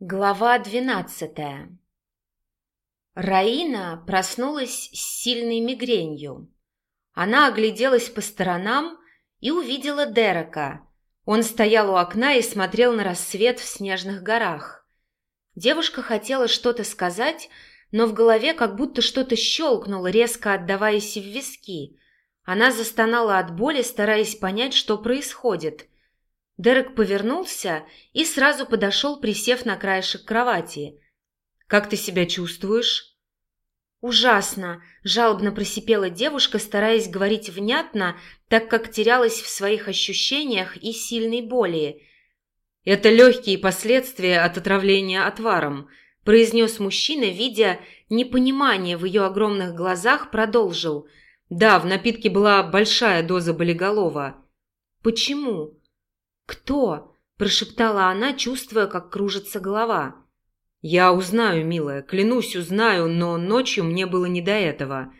Глава двенадцатая Раина проснулась с сильной мигренью. Она огляделась по сторонам и увидела Дерека. Он стоял у окна и смотрел на рассвет в снежных горах. Девушка хотела что-то сказать, но в голове как будто что-то щелкнуло, резко отдаваясь в виски. Она застонала от боли, стараясь понять, что происходит – Дерек повернулся и сразу подошел, присев на краешек кровати. «Как ты себя чувствуешь?» «Ужасно!» – жалобно просипела девушка, стараясь говорить внятно, так как терялась в своих ощущениях и сильной боли. «Это легкие последствия от отравления отваром», – произнес мужчина, видя непонимание в ее огромных глазах, продолжил. «Да, в напитке была большая доза болиголова». «Почему?» «Кто?» – прошептала она, чувствуя, как кружится голова. «Я узнаю, милая, клянусь, узнаю, но ночью мне было не до этого».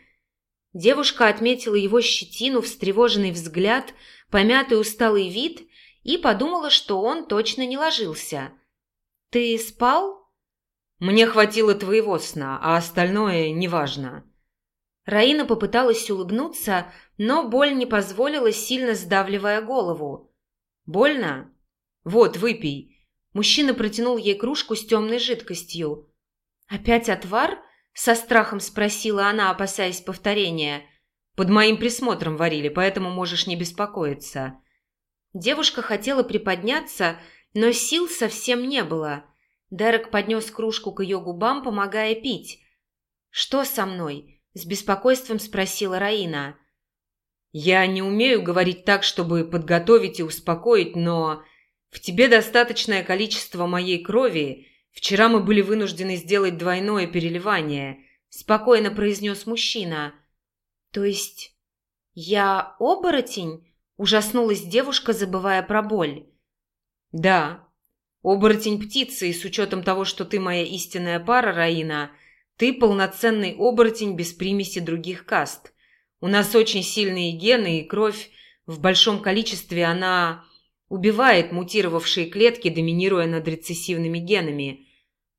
Девушка отметила его щетину, встревоженный взгляд, помятый усталый вид и подумала, что он точно не ложился. «Ты спал?» «Мне хватило твоего сна, а остальное неважно». Раина попыталась улыбнуться, но боль не позволила, сильно сдавливая голову. «Больно? Вот, выпей». Мужчина протянул ей кружку с темной жидкостью. «Опять отвар?» – со страхом спросила она, опасаясь повторения. «Под моим присмотром варили, поэтому можешь не беспокоиться». Девушка хотела приподняться, но сил совсем не было. Дерек поднес кружку к ее губам, помогая пить. «Что со мной?» – с беспокойством спросила Раина. Я не умею говорить так, чтобы подготовить и успокоить, но в тебе достаточное количество моей крови. Вчера мы были вынуждены сделать двойное переливание, спокойно произнес мужчина. То есть я оборотень? Ужаснулась девушка, забывая про боль. Да, оборотень птицы, и с учетом того, что ты моя истинная пара, Раина, ты полноценный оборотень без примеси других каст – у нас очень сильные гены и кровь. В большом количестве она убивает мутировавшие клетки, доминируя над рецессивными генами.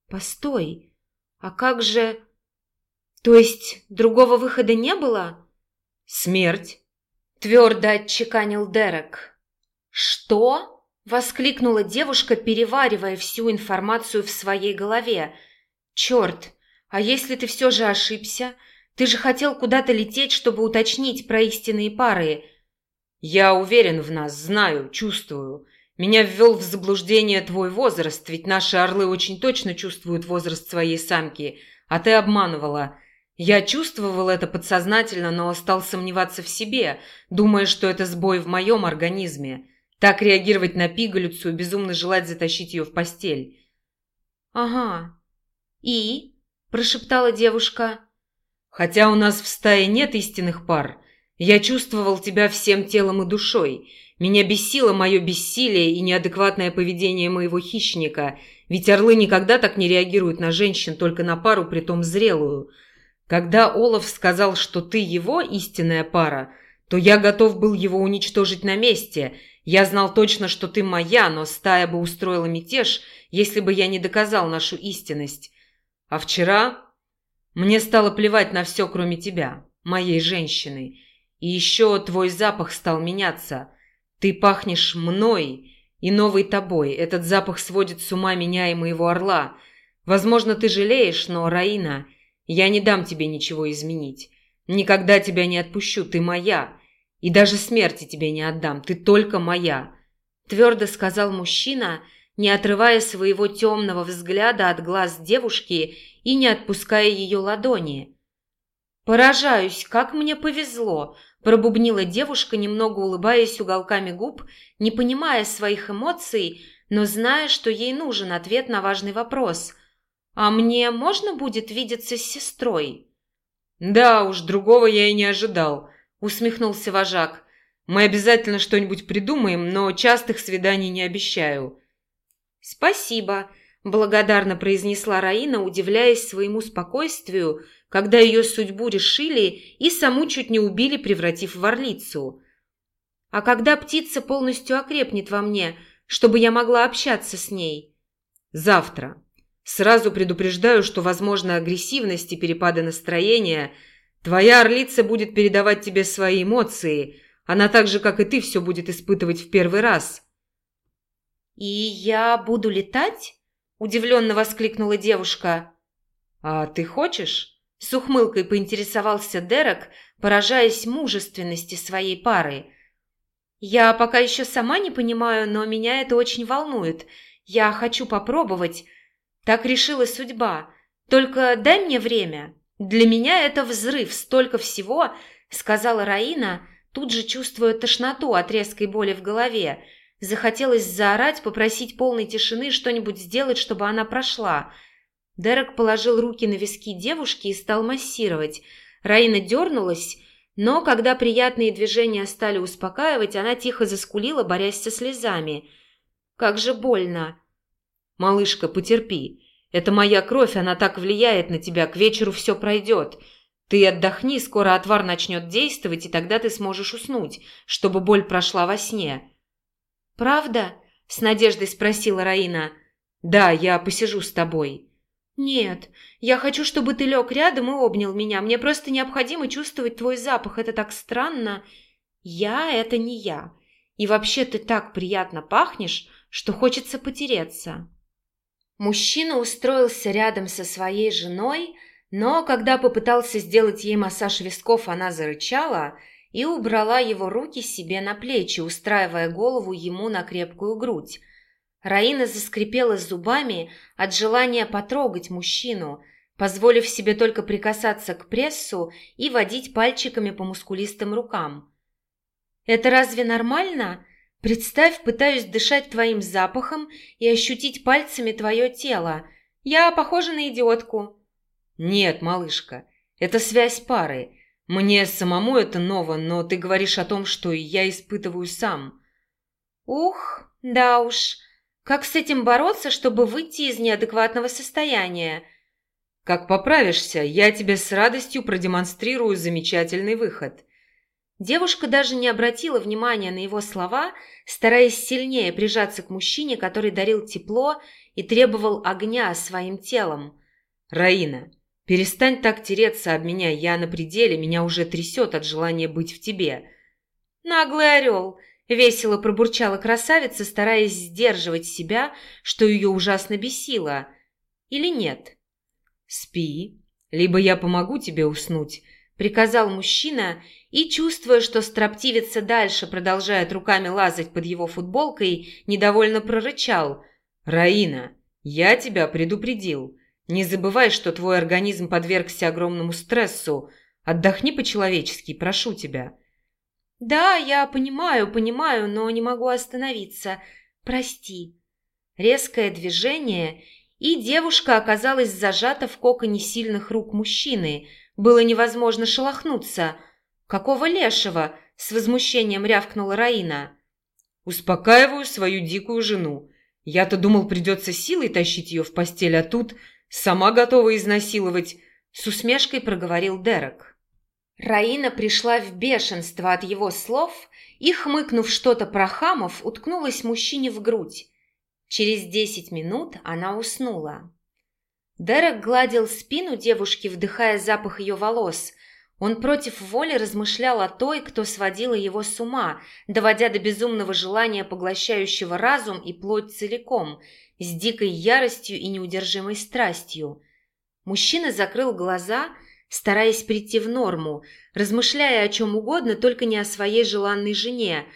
Постой, а как же... То есть другого выхода не было? Смерть, твердо отчеканил Дерек. Что? Воскликнула девушка, переваривая всю информацию в своей голове. Черт, а если ты все же ошибся? Ты же хотел куда-то лететь, чтобы уточнить про истинные пары. Я уверен в нас, знаю, чувствую. Меня ввел в заблуждение твой возраст, ведь наши орлы очень точно чувствуют возраст своей самки, а ты обманывала. Я чувствовал это подсознательно, но стал сомневаться в себе, думая, что это сбой в моем организме. Так реагировать на пигалицу, безумно желать затащить ее в постель. «Ага. И?» – прошептала девушка. Хотя у нас в стае нет истинных пар, я чувствовал тебя всем телом и душой. Меня бесило мое бессилие и неадекватное поведение моего хищника, ведь орлы никогда так не реагируют на женщин, только на пару, притом зрелую. Когда Олаф сказал, что ты его истинная пара, то я готов был его уничтожить на месте. Я знал точно, что ты моя, но стая бы устроила мятеж, если бы я не доказал нашу истинность. А вчера мне стало плевать на все, кроме тебя, моей женщины. И еще твой запах стал меняться. Ты пахнешь мной и новой тобой. Этот запах сводит с ума меня и моего орла. Возможно, ты жалеешь, но, Раина, я не дам тебе ничего изменить. Никогда тебя не отпущу, ты моя. И даже смерти тебе не отдам, ты только моя. Твердо сказал мужчина, не отрывая своего темного взгляда от глаз девушки и не отпуская ее ладони. «Поражаюсь, как мне повезло!» – пробубнила девушка, немного улыбаясь уголками губ, не понимая своих эмоций, но зная, что ей нужен ответ на важный вопрос. «А мне можно будет видеться с сестрой?» «Да уж, другого я и не ожидал», – усмехнулся вожак. «Мы обязательно что-нибудь придумаем, но частых свиданий не обещаю». «Спасибо», Благодарно произнесла Раина, удивляясь своему спокойствию, когда ее судьбу решили и саму чуть не убили, превратив в орлицу. А когда птица полностью окрепнет во мне, чтобы я могла общаться с ней? Завтра. Сразу предупреждаю, что, возможно, агрессивность и перепады настроения твоя орлица будет передавать тебе свои эмоции. Она так же, как и ты, все будет испытывать в первый раз». «И я буду летать?» – удивленно воскликнула девушка. «А ты хочешь?» – с ухмылкой поинтересовался Дерек, поражаясь мужественности своей пары. «Я пока еще сама не понимаю, но меня это очень волнует. Я хочу попробовать. Так решила судьба. Только дай мне время. Для меня это взрыв, столько всего», – сказала Раина, тут же чувствуя тошноту от резкой боли в голове. Захотелось заорать, попросить полной тишины, что-нибудь сделать, чтобы она прошла. Дерек положил руки на виски девушки и стал массировать. Раина дернулась, но когда приятные движения стали успокаивать, она тихо заскулила, борясь со слезами. «Как же больно!» «Малышка, потерпи. Это моя кровь, она так влияет на тебя, к вечеру все пройдет. Ты отдохни, скоро отвар начнет действовать, и тогда ты сможешь уснуть, чтобы боль прошла во сне». «Правда?» – с надеждой спросила Раина. «Да, я посижу с тобой». «Нет, я хочу, чтобы ты лег рядом и обнял меня. Мне просто необходимо чувствовать твой запах. Это так странно. Я – это не я. И вообще ты так приятно пахнешь, что хочется потереться». Мужчина устроился рядом со своей женой, но когда попытался сделать ей массаж висков, она зарычала – и убрала его руки себе на плечи, устраивая голову ему на крепкую грудь. Раина заскрипела зубами от желания потрогать мужчину, позволив себе только прикасаться к прессу и водить пальчиками по мускулистым рукам. «Это разве нормально? Представь, пытаюсь дышать твоим запахом и ощутить пальцами твое тело. Я похожа на идиотку». «Нет, малышка, это связь пары. Мне самому это ново, но ты говоришь о том, что я испытываю сам. Ух, да уж. Как с этим бороться, чтобы выйти из неадекватного состояния? Как поправишься, я тебе с радостью продемонстрирую замечательный выход. Девушка даже не обратила внимания на его слова, стараясь сильнее прижаться к мужчине, который дарил тепло и требовал огня своим телом. «Раина, Перестань так тереться об меня, я на пределе, меня уже трясет от желания быть в тебе». «Наглый орел!» – весело пробурчала красавица, стараясь сдерживать себя, что ее ужасно бесило. «Или нет?» «Спи, либо я помогу тебе уснуть», – приказал мужчина, и, чувствуя, что строптивица дальше продолжает руками лазать под его футболкой, недовольно прорычал. «Раина, я тебя предупредил. Не забывай, что твой организм подвергся огромному стрессу. Отдохни по-человечески, прошу тебя». «Да, я понимаю, понимаю, но не могу остановиться. Прости». Резкое движение, и девушка оказалась зажата в коконе сильных рук мужчины. Было невозможно шелохнуться. «Какого лешего?» – с возмущением рявкнула Раина. «Успокаиваю свою дикую жену. Я-то думал, придется силой тащить ее в постель, а тут Сама готова изнасиловать!» – с усмешкой проговорил Дерек. Раина пришла в бешенство от его слов и, хмыкнув что-то про хамов, уткнулась мужчине в грудь. Через десять минут она уснула. Дерек гладил спину девушки, вдыхая запах ее волос. Он против воли размышлял о той, кто сводила его с ума, доводя до безумного желания, поглощающего разум и плоть целиком – с дикой яростью и неудержимой страстью. Мужчина закрыл глаза, стараясь прийти в норму, размышляя о чем угодно, только не о своей желанной жене,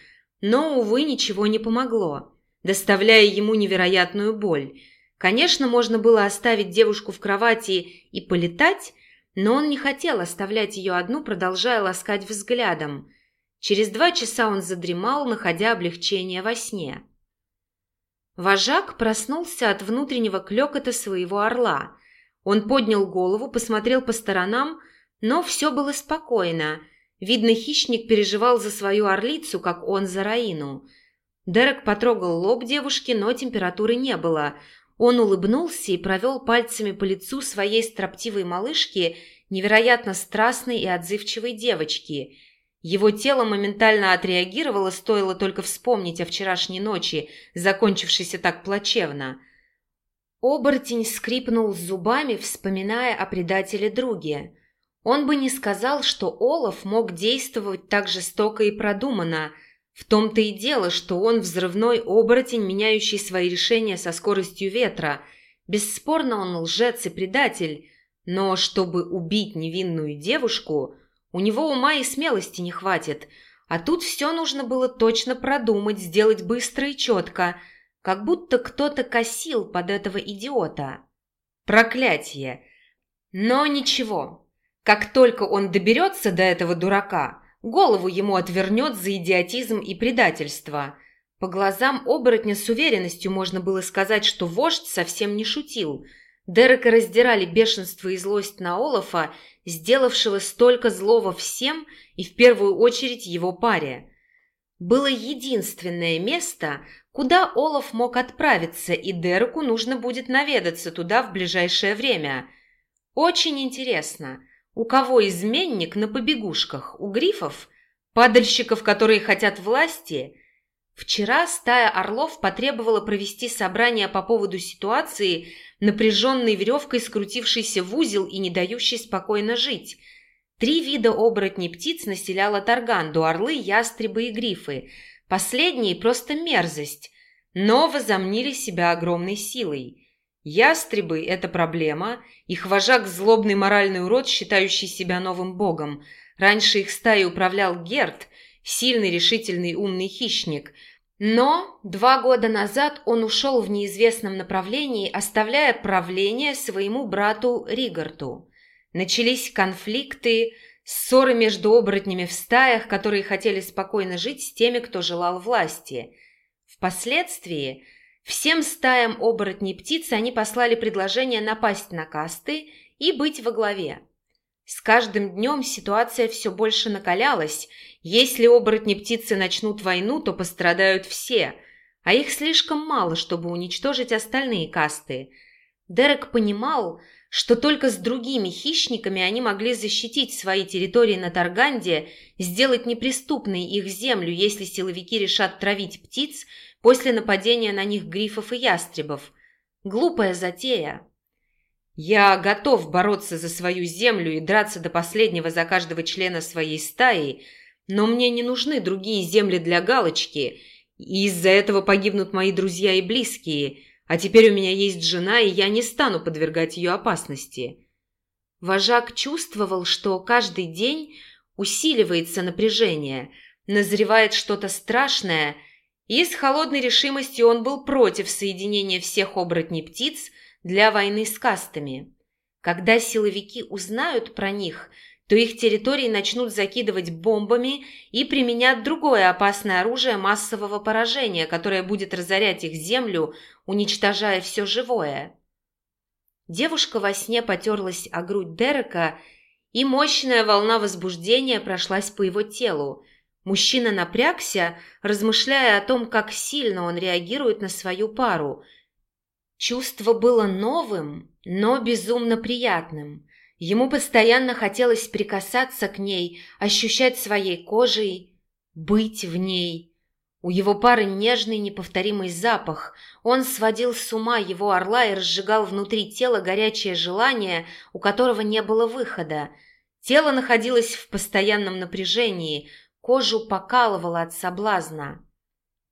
но, увы, ничего не помогло, доставляя ему невероятную боль. Конечно, можно было оставить девушку в кровати и полетать, но он не хотел оставлять ее одну, продолжая ласкать взглядом. Через два часа он задремал, находя облегчение во сне. Вожак проснулся от внутреннего клёкота своего орла. Он поднял голову, посмотрел по сторонам, но все было спокойно. Видно, хищник переживал за свою орлицу, как он за Раину. Дерек потрогал лоб девушки, но температуры не было. Он улыбнулся и провел пальцами по лицу своей строптивой малышки, невероятно страстной и отзывчивой девочки – его тело моментально отреагировало, стоило только вспомнить о вчерашней ночи, закончившейся так плачевно. Оборотень скрипнул зубами, вспоминая о предателе друге. Он бы не сказал, что Олаф мог действовать так жестоко и продуманно. В том-то и дело, что он взрывной оборотень, меняющий свои решения со скоростью ветра. Бесспорно, он лжец и предатель. Но чтобы убить невинную девушку, у него ума и смелости не хватит. А тут все нужно было точно продумать, сделать быстро и четко, как будто кто-то косил под этого идиота. Проклятие! Но ничего, как только он доберется до этого дурака, голову ему отвернет за идиотизм и предательство. По глазам оборотня с уверенностью можно было сказать, что вождь совсем не шутил. Дерека раздирали бешенство и злость на Олафа, сделавшего столько злого всем и в первую очередь его паре. Было единственное место, куда Олаф мог отправиться, и Дереку нужно будет наведаться туда в ближайшее время. Очень интересно – у кого изменник на побегушках? У грифов? Падальщиков, которые хотят власти? Вчера стая орлов потребовала провести собрание по поводу ситуации, напряженной веревкой, скрутившейся в узел и не дающей спокойно жить. Три вида оборотней птиц населяла Тарганду – орлы, ястребы и грифы. Последние – просто мерзость, но возомнили себя огромной силой – Ястребы – это проблема, их вожак – злобный моральный урод, считающий себя новым богом. Раньше их стаей управлял Герт, сильный, решительный, умный хищник. Но два года назад он ушел в неизвестном направлении, оставляя правление своему брату Ригарту. Начались конфликты, ссоры между оборотнями в стаях, которые хотели спокойно жить с теми, кто желал власти. Впоследствии – Всем стаям оборотней птиц они послали предложение напасть на касты и быть во главе. С каждым днем ситуация все больше накалялась. Если оборотни птицы начнут войну, то пострадают все, а их слишком мало, чтобы уничтожить остальные касты. Дерек понимал, что только с другими хищниками они могли защитить свои территории на Тарганде, сделать неприступной их землю, если силовики решат травить птиц – после нападения на них грифов и ястребов. Глупая затея. Я готов бороться за свою землю и драться до последнего за каждого члена своей стаи, но мне не нужны другие земли для галочки, и из-за этого погибнут мои друзья и близкие, а теперь у меня есть жена, и я не стану подвергать ее опасности. Вожак чувствовал, что каждый день усиливается напряжение, назревает что-то страшное – и с холодной решимостью он был против соединения всех оборотней птиц для войны с кастами. Когда силовики узнают про них, то их территории начнут закидывать бомбами и применять другое опасное оружие массового поражения, которое будет разорять их землю, уничтожая все живое. Девушка во сне потерлась о грудь Дерека, и мощная волна возбуждения прошлась по его телу – Мужчина напрягся, размышляя о том, как сильно он реагирует на свою пару. Чувство было новым, но безумно приятным. Ему постоянно хотелось прикасаться к ней, ощущать своей кожей, быть в ней. У его пары нежный неповторимый запах. Он сводил с ума его орла и разжигал внутри тела горячее желание, у которого не было выхода. Тело находилось в постоянном напряжении – Кожу покалывало от соблазна.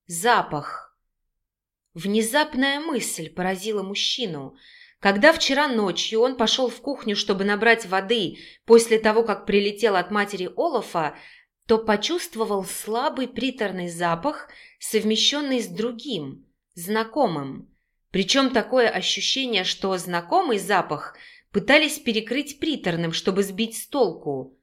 Запах. Внезапная мысль поразила мужчину. Когда вчера ночью он пошел в кухню, чтобы набрать воды после того, как прилетел от матери Олафа, то почувствовал слабый приторный запах, совмещенный с другим, знакомым. Причем такое ощущение, что знакомый запах пытались перекрыть приторным, чтобы сбить с толку.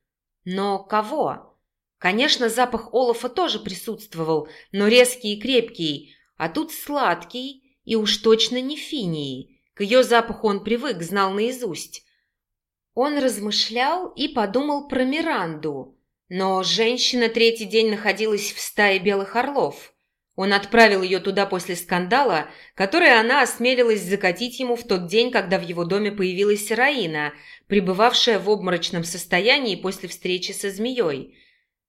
Но кого? Конечно, запах олофа тоже присутствовал, но резкий и крепкий, а тут сладкий и уж точно не финии. К ее запаху он привык, знал наизусть. Он размышлял и подумал про Миранду, но женщина третий день находилась в стае белых орлов. Он отправил ее туда после скандала, который она осмелилась закатить ему в тот день, когда в его доме появилась Раина, пребывавшая в обморочном состоянии после встречи со змеей.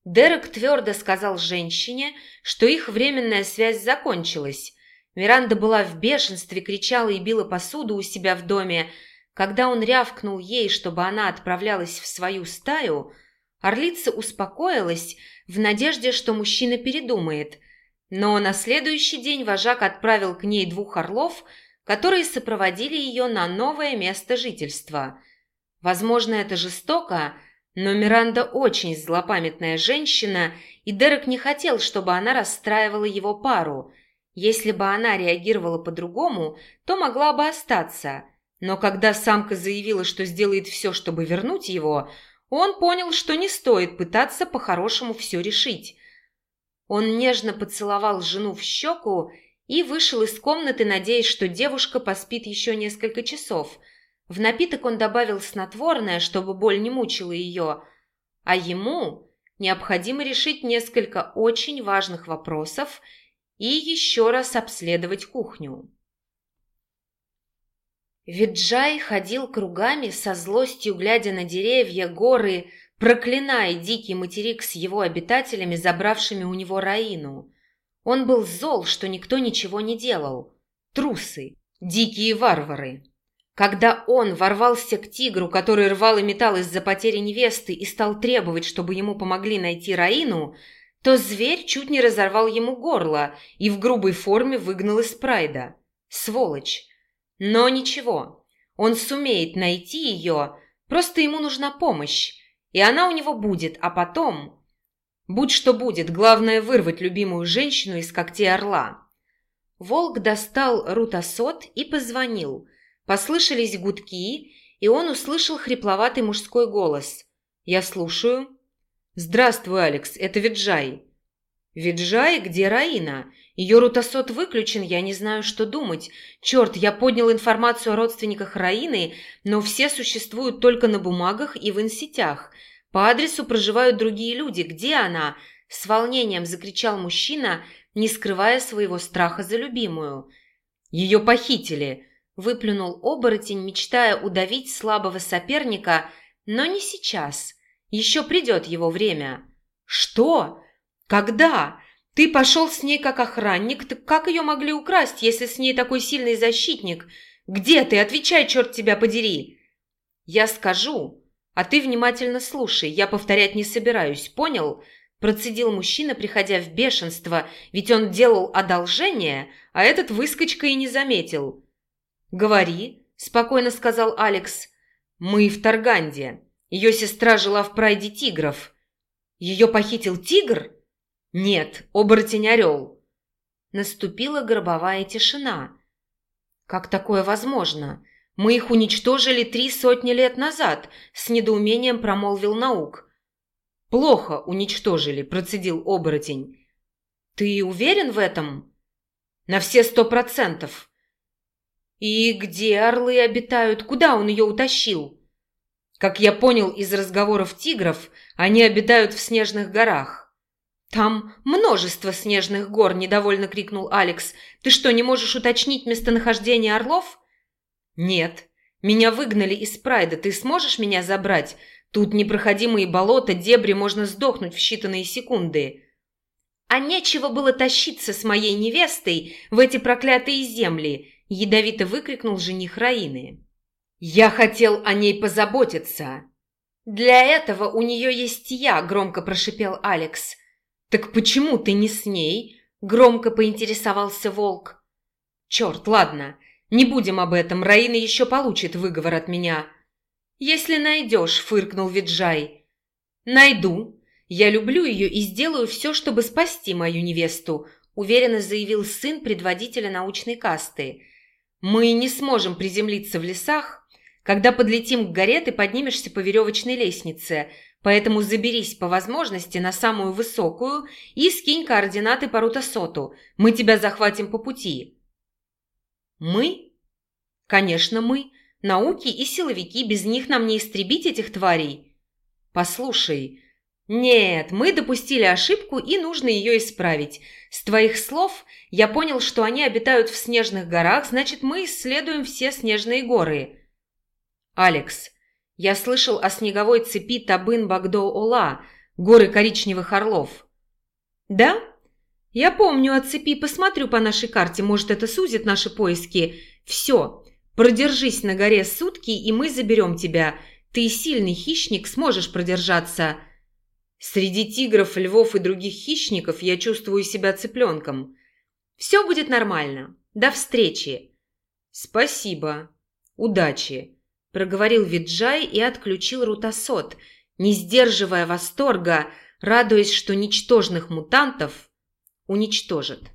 Дерек твердо сказал женщине, что их временная связь закончилась. Миранда была в бешенстве, кричала и била посуду у себя в доме. Когда он рявкнул ей, чтобы она отправлялась в свою стаю, орлица успокоилась в надежде, что мужчина передумает. Но на следующий день вожак отправил к ней двух орлов, которые сопроводили ее на новое место жительства. Возможно, это жестоко, но Миранда очень злопамятная женщина, и Дерек не хотел, чтобы она расстраивала его пару. Если бы она реагировала по-другому, то могла бы остаться. Но когда самка заявила, что сделает все, чтобы вернуть его, он понял, что не стоит пытаться по-хорошему все решить. Он нежно поцеловал жену в щеку и вышел из комнаты, надеясь, что девушка поспит еще несколько часов – в напиток он добавил снотворное, чтобы боль не мучила ее, а ему необходимо решить несколько очень важных вопросов и еще раз обследовать кухню. Виджай ходил кругами со злостью, глядя на деревья, горы, проклиная дикий материк с его обитателями, забравшими у него Раину. Он был зол, что никто ничего не делал. Трусы, дикие варвары. Когда он ворвался к тигру, который рвал и метал из-за потери невесты и стал требовать, чтобы ему помогли найти Раину, то зверь чуть не разорвал ему горло и в грубой форме выгнал из прайда. Сволочь! Но ничего, он сумеет найти ее, просто ему нужна помощь, и она у него будет, а потом... Будь что будет, главное вырвать любимую женщину из когтей орла. Волк достал рутасот и позвонил – Послышались гудки, и он услышал хрипловатый мужской голос. «Я слушаю». «Здравствуй, Алекс, это Виджай». «Виджай? Где Раина? Ее рутасот выключен, я не знаю, что думать. Черт, я поднял информацию о родственниках Раины, но все существуют только на бумагах и в инсетях. По адресу проживают другие люди. Где она?» С волнением закричал мужчина, не скрывая своего страха за любимую. «Ее похитили. Выплюнул оборотень, мечтая удавить слабого соперника, но не сейчас. Еще придет его время. «Что? Когда? Ты пошел с ней как охранник? Так как ее могли украсть, если с ней такой сильный защитник? Где ты? Отвечай, черт тебя подери!» «Я скажу, а ты внимательно слушай, я повторять не собираюсь, понял?» Процедил мужчина, приходя в бешенство, ведь он делал одолжение, а этот выскочка и не заметил. «Говори», – спокойно сказал Алекс. «Мы в Тарганде. Ее сестра жила в прайде тигров». «Ее похитил тигр?» «Нет, оборотень-орел». Наступила гробовая тишина. «Как такое возможно? Мы их уничтожили три сотни лет назад», – с недоумением промолвил наук. «Плохо уничтожили», – процедил оборотень. «Ты уверен в этом?» «На все сто процентов». «И где орлы обитают? Куда он ее утащил?» Как я понял из разговоров тигров, они обитают в снежных горах. «Там множество снежных гор!» – недовольно крикнул Алекс. «Ты что, не можешь уточнить местонахождение орлов?» «Нет. Меня выгнали из Прайда. Ты сможешь меня забрать? Тут непроходимые болота, дебри, можно сдохнуть в считанные секунды». «А нечего было тащиться с моей невестой в эти проклятые земли!» Ядовито выкрикнул жених Раины. «Я хотел о ней позаботиться!» «Для этого у нее есть я», — громко прошипел Алекс. «Так почему ты не с ней?» — громко поинтересовался волк. «Черт, ладно, не будем об этом, Раина еще получит выговор от меня». «Если найдешь», — фыркнул Виджай. «Найду. Я люблю ее и сделаю все, чтобы спасти мою невесту», — уверенно заявил сын предводителя научной касты. Мы не сможем приземлиться в лесах. Когда подлетим к горе, ты поднимешься по веревочной лестнице, поэтому заберись по возможности на самую высокую и скинь координаты по Рутасоту. Мы тебя захватим по пути». «Мы?» «Конечно, мы. Науки и силовики, без них нам не истребить этих тварей». «Послушай, «Нет, мы допустили ошибку, и нужно ее исправить. С твоих слов я понял, что они обитают в снежных горах, значит, мы исследуем все снежные горы». «Алекс, я слышал о снеговой цепи Табын-Багдо-Ола, горы коричневых орлов». «Да? Я помню о цепи, посмотрю по нашей карте, может, это сузит наши поиски. Все, продержись на горе сутки, и мы заберем тебя. Ты сильный хищник, сможешь продержаться. Среди тигров, львов и других хищников я чувствую себя цыпленком. Все будет нормально. До встречи. Спасибо. Удачи. Проговорил Виджай и отключил рутасот, не сдерживая восторга, радуясь, что ничтожных мутантов уничтожит.